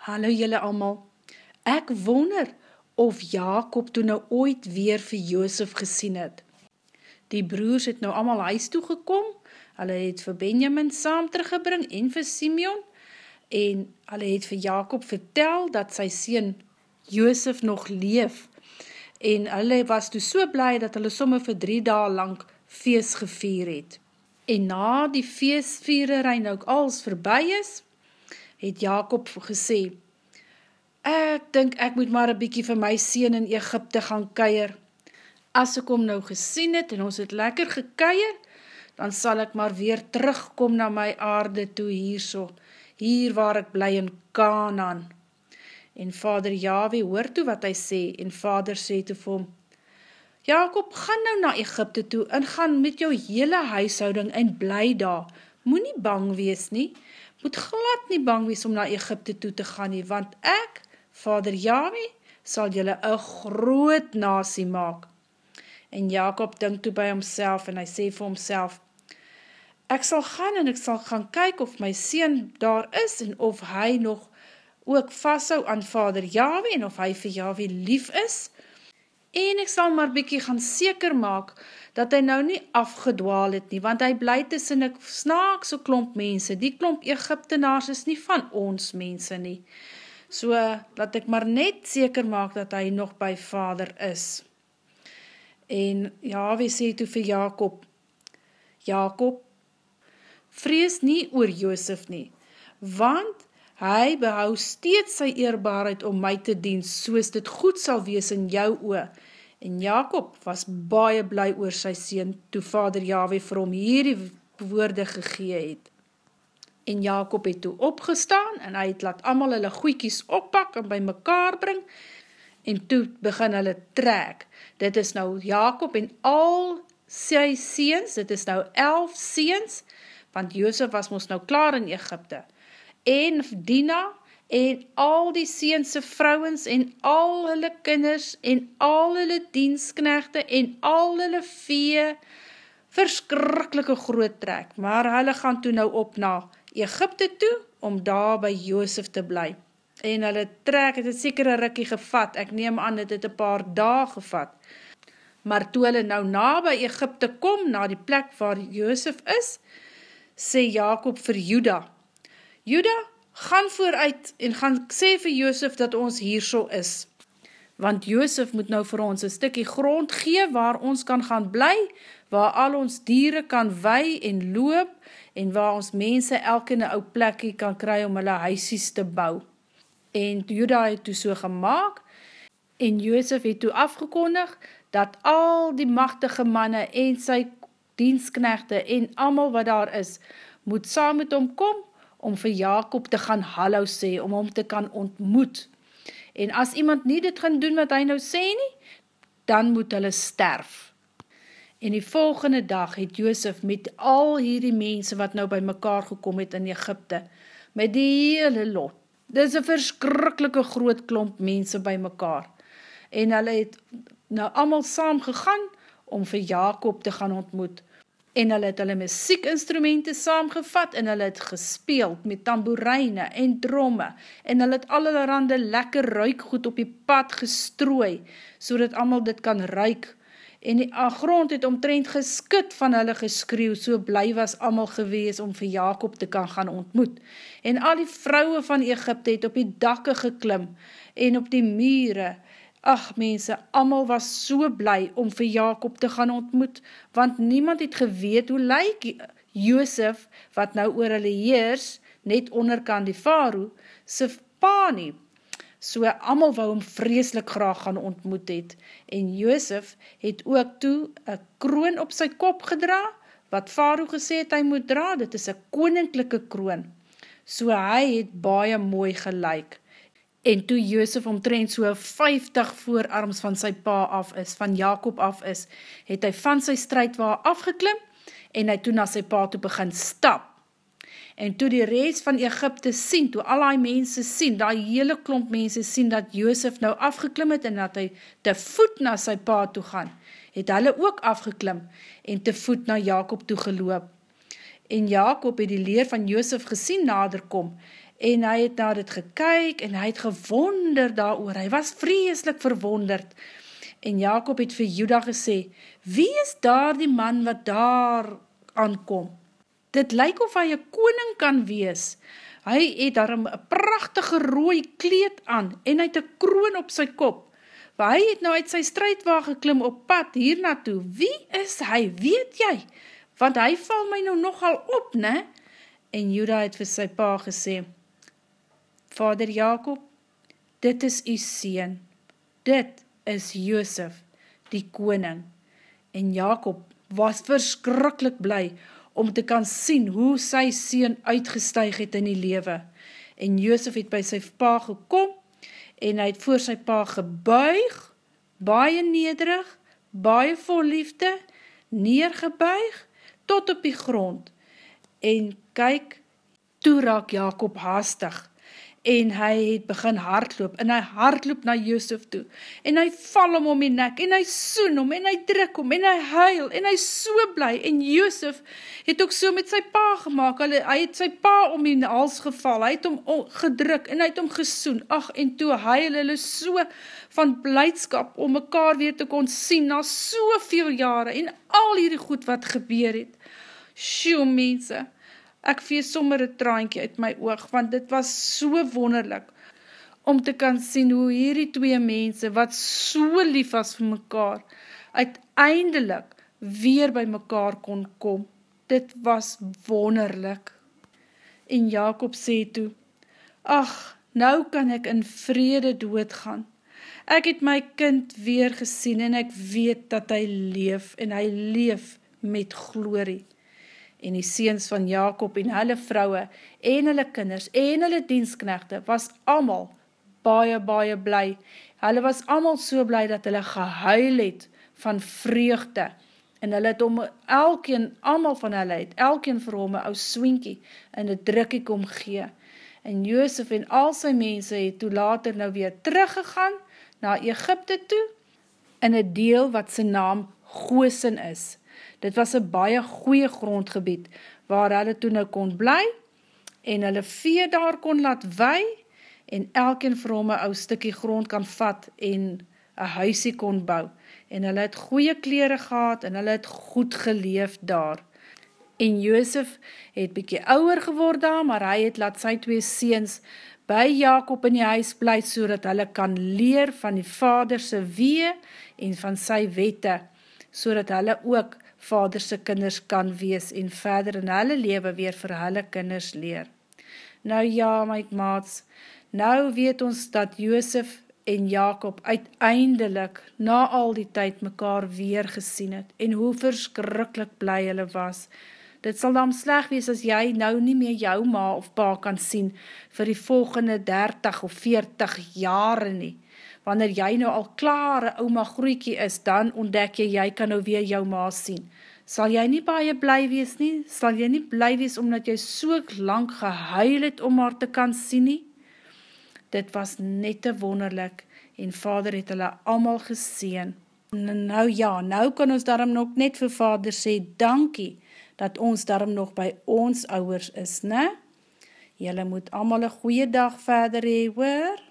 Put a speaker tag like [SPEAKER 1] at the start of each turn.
[SPEAKER 1] Hallo jylle allemaal. Ek wonder of Jacob toe nou ooit weer vir Joosef gesien het. Die broers het nou allemaal huis toegekom, hulle het vir Benjamin saam teruggebring en vir Simeon, en hulle het vir Jacob vertel dat sy sien Joosef nog leef, en hulle was toe so bly dat hulle somme vir drie daal lang feest gevier het. En na die feestviererij nou als verby is, het Jacob gesê, ek dink ek moet maar een bykie vir my sien in Egypte gaan keier. As ek hom nou gesien het en ons het lekker gekeier, dan sal ek maar weer terugkom na my aarde toe hier so, hier waar ek bly in Kanaan. En vader Yahweh hoor toe wat hy sê, en vader sê toe vir hom, Jacob, gaan nou na Egypte toe, en gaan met jou hele huishouding en bly daar, moet nie bang wees nie, moet glad nie bang wees om na Egypte toe te gaan nie, want ek, vader Yahweh, sal jylle een groot nasie maak. En Jacob dink toe by homself en hy sê vir homself, ek sal gaan en ek sal gaan kyk of my sien daar is en of hy nog ook vasthou aan vader Yahweh en of hy vir Yahweh lief is, en ek sal maar bykie gaan seker maak, dat hy nou nie afgedwaal het nie, want hy bly tussen ek snaakse klomp mense, die klomp Egyptenaars is nie van ons mense nie. So, dat ek maar net seker maak dat hy nog by vader is. En Yahweh sê toe vir Jacob, Jacob, vrees nie oor Joosef nie, want hy behou steeds sy eerbaarheid om my te dien, soos dit goed sal wees in jou oor, En Jacob was baie bly oor sy sien, toe vader Yahweh vir hom hierdie woorde gegee het. En Jacob het toe opgestaan, en hy het laat amal hulle goeikies oppak en by mekaar bring, en toe begin hulle trek. Dit is nou Jacob en al sy seens, dit is nou elf seens, want Jozef was ons nou klaar in Egypte. En Dina, en al die seense vrouwens en al hulle kinders en al hulle diensknechte en al hulle vee verskrikkelike groot trek, maar hulle gaan toe nou op na Egypte toe, om daar by Joosef te bly. En hulle trek, het het sekere rikkie gevat, ek neem aan, het het een paar daag gevat. Maar toe hulle nou na by Egypte kom, na die plek waar Joosef is, sê Jacob vir Juda, Juda, gaan vooruit en gaan sê vir Joosef dat ons hier so is. Want Joosef moet nou vir ons een stikkie grond gee waar ons kan gaan bly, waar al ons dieren kan wei en loop en waar ons mense elke in een ou plekkie kan kry om hulle huisies te bou. En Juda het toe so gemaakt en Joosef het toe afgekondig dat al die machtige manne en sy diensknechte en amal wat daar is, moet saam met hom kom om vir Jacob te gaan hallo sê, om hom te kan ontmoet. En as iemand nie dit gaan doen wat hy nou sê nie, dan moet hulle sterf. En die volgende dag het Joosef met al hierdie mense wat nou by mekaar gekom het in Egypte, met die hele lot, dit is een verskrikkelike groot klomp mense by mekaar, en hulle het nou allemaal saam gegaan om vir Jacob te gaan ontmoet, en hulle het hulle muziekinstrumenten saamgevat en hulle het gespeeld met tamboerijne en dromme en hulle het allerhande lekker ruikgoed op die pad gestrooi so dat allemaal dit kan ruik en die grond het omtrend geskut van hulle geskreeuw, so bly was allemaal gewees om vir Jacob te kan gaan ontmoet. En al die vrouwe van Egypte het op die dakke geklim en op die mure Ach mense, amal was so bly om vir Jacob te gaan ontmoet, want niemand het geweet hoe lyk Joosef, wat nou oor hulle heers, net onderkant die faroe, sy pa nie. So amal wou hom vreselik graag gaan ontmoet het, en Joosef het ook toe een kroon op sy kop gedra, wat faroe gesê het hy moet dra, dit is een koninklijke kroon. So hy het baie mooi gelyk. En toe Joosef omtrent so 50 voorarms van sy pa af is, van Jacob af is, het hy van sy strijdwaar afgeklim en hy toe na sy pa toe begin stap. En toe die reis van Egypte sien, toe al die mense sien, die hele klomp mense sien dat Joosef nou afgeklim het en dat hy te voet na sy pa toe gaan, het hulle ook afgeklim en te voet na Jacob toe geloop. En Jacob het die leer van Joosef gesien naderkom en hy het na dit gekyk, en hy het gewonder daar oor, hy was vreeslik verwonderd, en Jacob het vir Juda gesê, wie is daar die man wat daar aankom? Dit lyk of hy een koning kan wees, hy het daar een prachtige rooi kleed aan, en hy het een kroon op sy kop, maar hy het nou uit sy strijdwaag geklim op pad hier naartoe, wie is hy, weet jy? Want hy val my nou nogal op, ne? En Juda het vir sy pa gesê, Vader Jacob, dit is u sien, dit is Joosef, die koning. En Jacob was verskrikkelijk bly om te kan sien hoe sy sien uitgestuig het in die lewe. En Joosef het by sy pa gekom en hy het voor sy pa gebuig, baie nederig, baie vol liefde, neergebuig, tot op die grond. En kyk, toe raak Jacob haastig, en hy het begin hardloop, en hy hardloop na Joosef toe, en hy val om om die nek, en hy soen om, en hy druk om, en hy huil, en hy so bly, en Joosef het ook so met sy pa gemaakt, hy, hy het sy pa om die hals geval, hy het om gedruk, en hy het om gesoen, ach, en toe huil hulle so van blijdskap, om mekaar weer te kon sien, na soveel jare, en al hierdie goed wat gebeur het, sjoe mense, ek vee sommer een traantje uit my oog, want dit was so wonderlik, om te kan sien hoe hierdie twee mense, wat so lief was vir mekaar, uiteindelik weer by mekaar kon kom. Dit was wonderlik. En Jacob sê toe, Ach, nou kan ek in vrede doodgaan. Ek het my kind weer gesien en ek weet dat hy leef en hy leef met glorie en die seens van Jacob en hulle vrouwe en hulle kinders en hulle diensknechte was allemaal baie, baie bly. Hulle was allemaal so bly dat hulle gehuil het van vreugde en hulle het om elkeen, allemaal van hulle het, elkeen vir hom een ou swinkie en een drukkie kom gee. En Joosef en al sy mense het toe later nou weer teruggegaan na Egypte toe in een deel wat sy naam Goosen is. Dit was een baie goeie grondgebied, waar hulle toen nou kon bly, en hulle vee daar kon laat wei, en elkeen vir hom een ou stikkie grond kan vat, en een huisie kon bou. En hulle het goeie kleren gehad, en hulle het goed geleef daar. En Joosef het bykie ouwer geword daar, maar hy het laat sy twee seens by Jacob in die huis bly, so dat hulle kan leer van die vaderse wee en van sy wette, so dat hulle ook vaderse kinders kan wees en verder in hulle lewe weer vir hulle kinders leer. Nou ja, my maats, nou weet ons dat Joosef en Jacob uiteindelik na al die tyd mekaar weer gesien het en hoe verskrikkelijk bly hulle was. Dit sal dan sleg wees as jy nou nie meer jou ma of pa kan sien vir die volgende 30 of 40 jare nie wanneer jy nou al klare ouma groeikie is, dan ontdek jy, jy kan nou weer jou ma sien. Sal jy nie baie bly wees nie? Sal jy nie bly wees omdat jy so lang gehuil het om haar te kan sien nie? Dit was net te wonderlik en vader het hulle allemaal geseen. Nou ja, nou kan ons daarom nog net vir vader sê, dankie, dat ons daarom nog by ons ouwers is, ne? Julle moet allemaal een goeie dag verder hee, hoor?